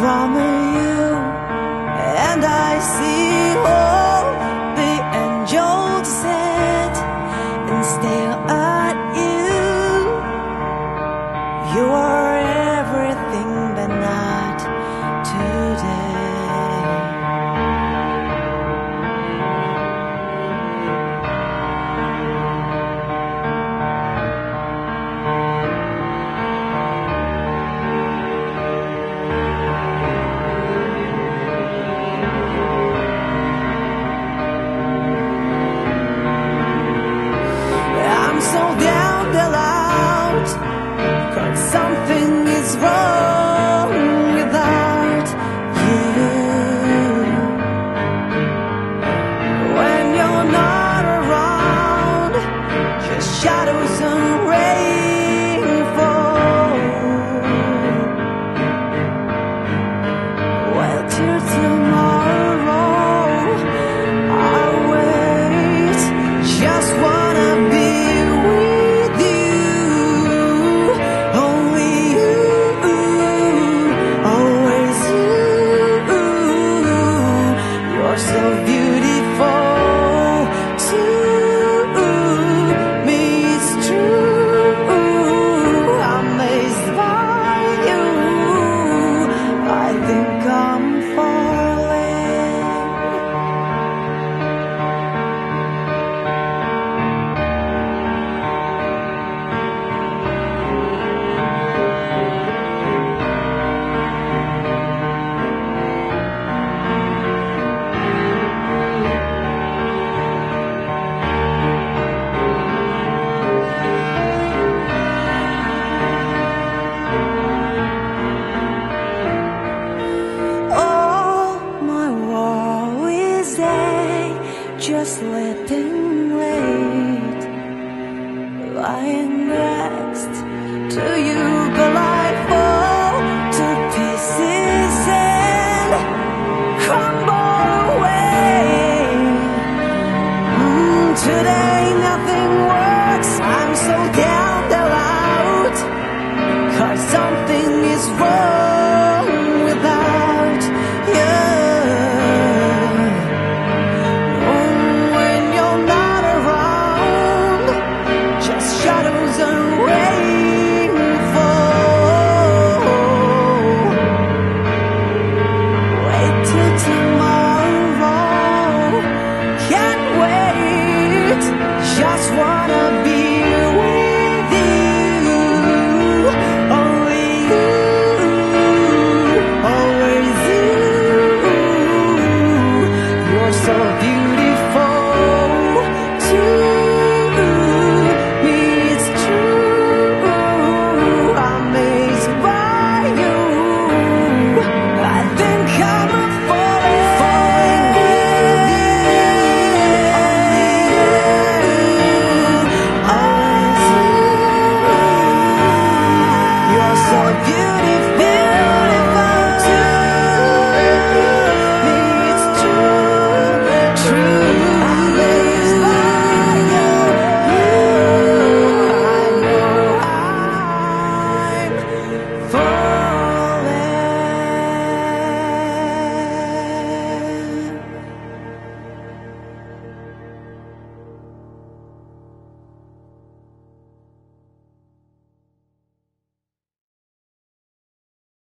promise. Cause something is wrong without you. When you're not around Your shadows slipping away. for you.